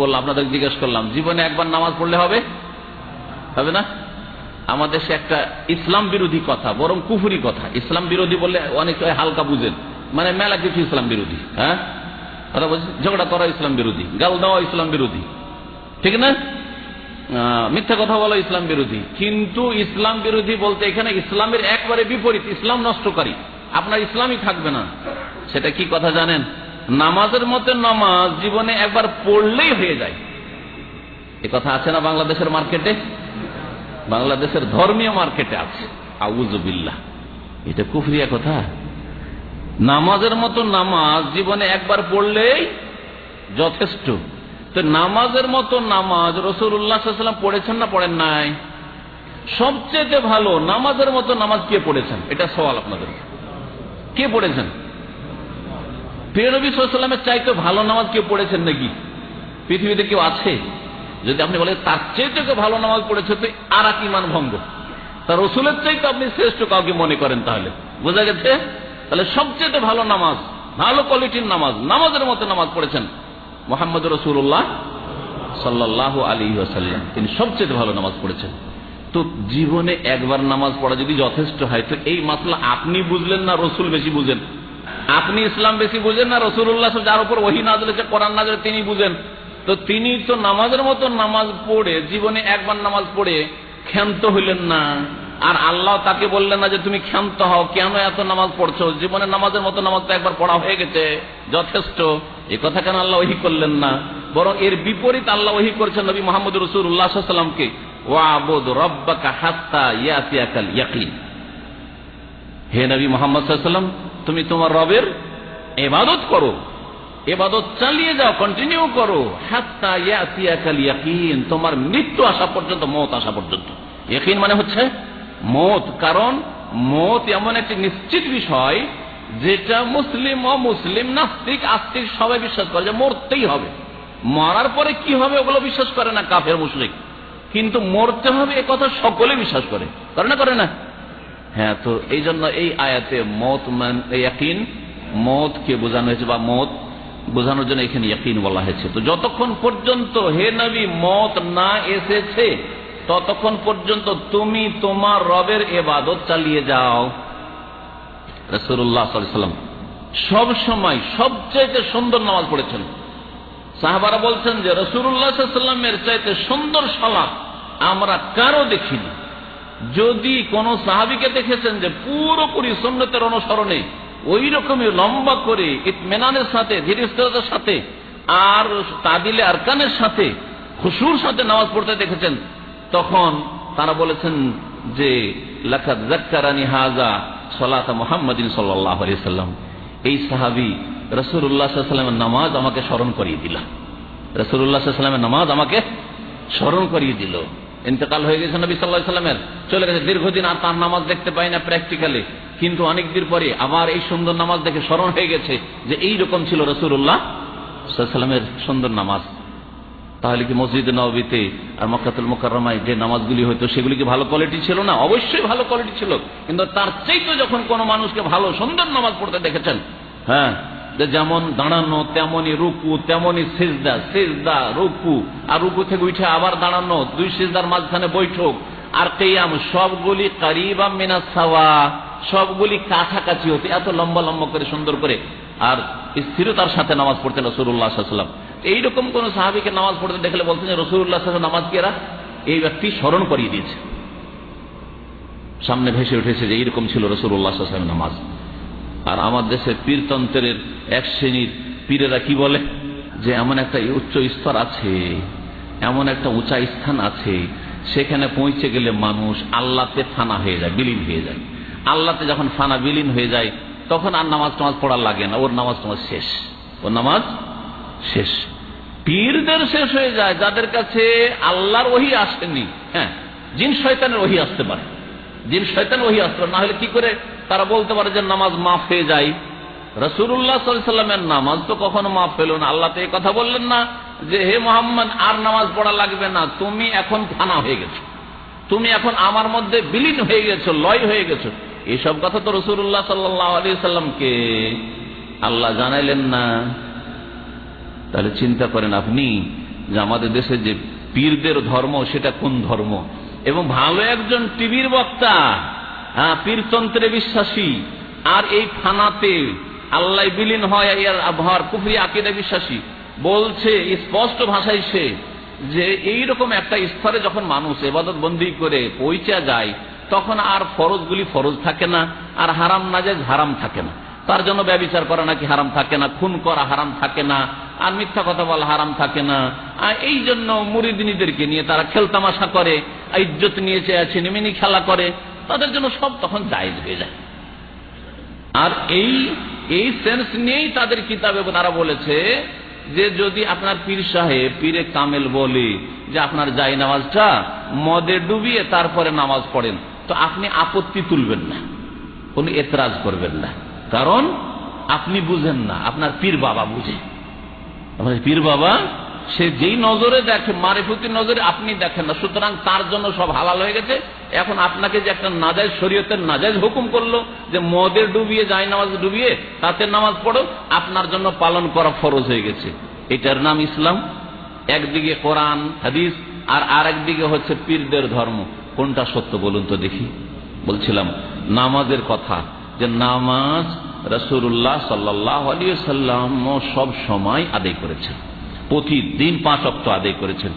বললাম আপনাদের জিজ্ঞেস করলাম, জীবনে একবার নামাজ পড়লে হবে? হবে না? আমাদের সে একটা ইসলাম বিরোধী কথা, বরং কুফুরি কথা। ইসলাম বিরোধী বললে অনেক হালকা বুঝেন। মানে মেলা কিছু ইসলাম বিরোধী হ্যাঁ? কথা বলছি? ঝগড়া করা ইসলাম বিরোধী, গাল দেওয়া ইসলাম বিরোধী। ঠিক না? মিথ্যা কথা বলা ইসলাম বিরোধী। কিন্তু ইসলাম বিরোধী বলতে এখানে ইসলামের একবারে বিপরীত, ইসলাম নষ্টকারী। আপনার ইসলামই থাকবে না। সেটা কি কথা জানেন? নামাজের মতো নামাজ জীবনে একবার পড়লেই হয়ে যায়। এ কথা আছে না বাংলাদেশের মার্কেটে? বাংলাদেশের ধর্মীয় মার্কেটে আছে। আউজবিল্লা এটা কুফরিয়া কথা। নামাজের মতো নামাজ জীবনে একবার পড়লেই যথেষ্ট। তো নামাজের মতো নামাজ রসুল উল্লাহাম পড়েছেন না পড়েন নাই? সবচেয়ে ভালো নামাজের মতো নামাজ কে পড়েছেন? এটা সওয়াল আপনাদের। কে পড়েছেন? প্রিয়নবী সাল্লামের চাইতে ভালো নামাজ কেউ পড়েছেন নাকি? পৃথিবীতে কেউ আছে? যদি আপনি বলেন, তার চাইতে কেউ ভালো নামাজ পড়েছে, তো আর এক ইমান ভঙ্গ। তার রসুলের চাইতে আপনি শ্রেষ্ঠ কাউকে মনে করেন তাহলে। বোঝা গেছে? তাহলে সবচেয়ে ভালো নামাজ, ভালো কোয়ালিটির নামাজ, নামাজের মতো নামাজ পড়েছেন মোহাম্মদ রসুল্লাহ সাল্লাহ আলী আসাল্লাম তিনি সবচেয়ে ভালো নামাজ পড়েছেন। তো জীবনে একবার নামাজ পড়া যদি যথেষ্ট হয়, তো এই মাসলা আপনি বুঝলেন না রসুল বেশি বুঝেন? আপনি ইসলাম বেশি বুঝেন না রসুল্লাহ যার উপর ওহি নাজলেছে কোরআন নাজলে তিনি বুঝেন। তো তিনি তো নামাজের মতো নামাজ পড়ে, জীবনে একবার নামাজ পড়ে ক্ষান্ত হইলেন না। আর আল্লাহ তাকে বললেন না যে তুমি ক্ষান্ত হও, কেন এত নামাজ পড়ছো? জীবনে নামাজের মতো নামাজ তো একবার পড়া হয়ে গেছে, যথেষ্ট। এ কথা কেন আল্লাহ ওহি করলেন না? বরং এর বিপরীত আল্লাহ ওহি করছেন নবী মোহাম্মদ রসুল উল্লাহামকে ওয়াবুদ হে নবী মোহাম্মদ তুমি তোমার রবের এবাদত করো। এবাদত চালিয়ে যাও কন্টিনিউ করো। তোমার মৃত্যু আসা পর্যন্ত, মত আসা পর্যন্ত। ইয়াকিন মানে হচ্ছে মত, কারণ মত এমন একটি নিশ্চিত বিষয় যেটা মুসলিম ও মুসলিম নাস্তিক, আস্তিক সবাই বিশ্বাস করে যে মরতেই হবে। মরার পরে কি হবে ওগুলো বিশ্বাস করে না কাফের মুসলিম কিন্তু মরতে হবে এ কথা সকলে বিশ্বাস করে। করে না করে না? হ্যাঁ তো এই জন্য এই আয়াতে মত ইয়াকিন মতকে বোঝানো হয়েছে বা মত বোঝানোর জন্য এখানে ইয়াকিন বলা হয়েছে। তো যতক্ষণ পর্যন্ত হে নবী মত না এসেছে, ততক্ষণ পর্যন্ত তুমি তোমার রবের এবাদত চালিয়ে যাও। রসুল্লাহ সাল্লাম সব সময় সবচাইতে সুন্দর নামাজ পড়েছেন। সাহাবারা বলছেন যে রসুল্লাহামের চাইতে সুন্দর সালাদ আমরা কারও দেখিনি। যদি কোন সাহাবিকে দেখেছেন যে পুরোপুরি সন্ন্যতের অনুসরণে ওই রকমই লম্বা করে ইতমেনানের সাথে, ধীরস্থিরতার সাথে, আর তাদিলে আরকানের সাথে, খুশুর সাথে নামাজ পড়তে দেখেছেন, তখন তারা বলেছেন যে লাখাত জাক্কারানি হাজা সলাতা মোহাম্মদিন সাল্লাম। এই সাহাবি রসুল্লাহামের নামাজ আমাকে স্মরণ করিয়ে দিল। রসুল্লাহামের নামাজ আমাকে স্মরণ করিয়ে দিল। ইন্তকাল হয়ে গেছে নবী সাল্লাহ সাল্লামের। চলে গেছে দীর্ঘদিন আর তার নামাজ দেখতে পাই না প্র্যাকটিক্যালি কিন্তু অনেক দিন পরে আবার এই সুন্দর নামাজ দেখে স্মরণ হয়ে গেছে যে এই রকম ছিল রসুল্লাহ সাল্লামের সুন্দর নামাজ। তাহলে কি মসজিদ নবীতে আর মক্কাতুল মোকারমায় যে নামাজগুলি হইতো সেগুলি কি ভালো কোয়ালিটি ছিল না? অবশ্যই ভালো কোয়ালিটি ছিল। কিন্তু তার চাইতে যখন কোনো মানুষকে ভালো সুন্দর নামাজ পড়তে দেখেছেন হ্যাঁ যেমন দাঁড়ানো তেমনই রুকু তেমনই সেজদা সেজদা, রুকু। আর রুকু থেকে উঠে আবার দাঁড়ানো, দুই সেজদার মাঝখানে বৈঠক। আর কেয়াম, সবগুলি কারিবা মেনা সাওয়া, সবগুলি কাছাকাছি হতে, এত লম্বা লম্বা করে, সুন্দর করে। আর স্থিরতার সাথে নামাজ পড়তেন রসুল্লাহ সাল্লাম এইরকম কোন সাহাবিকে নামাজ পড়তে দেখলে বলতেন যে রসুল্লাহ নামাজ কি এরা? এই ব্যক্তি স্মরণ করিয়ে দিয়েছে। সামনে ভেসে উঠেছে যে এইরকম ছিল রসুল্লাহ নামাজ। আর আমার দেশের পীরতন্ত্রের এক শ্রেণির পীরেরা কি বলে? যে এমন একটা উচ্চ স্তর আছে, এমন একটা উঁচা স্থান আছে, সেখানে পৌঁছে গেলে মানুষ আল্লাহতে ফানা হয়ে যায়, বিলীন হয়ে যায়। আল্লাহতে যখন ফানা বিলীন হয়ে যায়, তখন আর নামাজ টামাজ পড়া লাগে না, ওর নামাজ টামাজ শেষ। ওর নামাজ শেষ। পীরদের শেষ হয়ে যায়, যাদের কাছে আল্লাহর ওহি আসেনি। হ্যাঁ জিন শয়তানের ওহি আসতে পারে। জিন শয়তান ওহি আসতে পারে না হলে কি করে? তারা বলতে পারে যে নামাজ মাফ হয়ে যায়। রসুল্লাহ সাল্লামের নামাজ তো কখনো মাফ না। আল্লাহ তো এই কথা বললেন না যে, হে মোহাম্মদ, আর নামাজ পড়া লাগবে না। তুমি এখন ফানা হয়ে গেছো। তুমি এখন আমার মধ্যে বিলীন হয়ে গেছো, লয় হয়ে গেছো। এইসব কথা তো রসুল্লাহ সাল্লামকে আল্লাহ জানাইলেন না। তাহলে চিন্তা করেন আপনি যে আমাদের দেশে যে পীরদের ধর্ম, সেটা কোন ধর্ম? এবং ভালো একজন টিভির বক্তা হ্যাঁ পীরতন্ত্রে বিশ্বাসী, আর এই ফানাতে আল্লাহ বিলীন হয় এর আবহাওয়ার কুফরি আকিদা বিশ্বাসী। বলছে, স্পষ্ট ভাষায় সে যে এইরকম একটা স্তরে যখন মানুষ এবাদত বন্দি করে পৌঁছা যায়, তখন আর ফরজগুলি ফরজ থাকে না, আর হারাম না যায় হারাম থাকে না। তার জন্য ব্যবচার করা নাকি হারাম থাকে না, খুন করা হারাম থাকে না, আর মিথ্যা কথা বলা হারাম থাকে না। এই জন্য মুরিদিনীদেরকে নিয়ে তারা খেলতামাশা করে ইজ্জত নিয়ে চেয়ে ছিনিমিনি খেলা করে, তাদের জন্য সব তখন জায়জ হয়ে যায়। আর এই এই সেন্স নিয়েই তাদের কিতাবে তারা বলেছে যে যদি আপনার পীর সাহেব, পীরে কামেল বলে যে আপনার যাই নামাজটা, মদে ডুবিয়ে তারপরে নামাজ পড়েন, তো আপনি আপত্তি তুলবেন না, কোন এতরাজ করবেন না। কারণ আপনি বুঝেন না, আপনার পীর বাবা বুঝে। আপনার পীর বাবা সে যেই নজরে দেখে, মারিফুতির নজরে আপনি দেখেন না। সুতরাং তার জন্য সব হালাল হয়ে গেছে। এখন আপনাকে যে একটা নাজাজ শরীয়তের নাজাজ হুকুম করল যে মদের ডুবিয়ে যায় নামাজ ডুবিয়ে, তাতে নামাজ পড়ো, আপনার জন্য পালন করা ফরজ হয়ে গেছে। এটার নাম ইসলাম। একদিকে কোরআন, হাদিস, আর আর একদিকে হচ্ছে পীরদের ধর্ম। কোনটা সত্য বলুন তো দেখি। বলছিলাম, নামাজের কথা যে নামাজ রসুল্লাহ সাল্লাহ আলিয়া সাল্লাম সব সময় আদায় করেছেন। প্রতিদিন পাঁচ অক্ত আদায় করেছেন।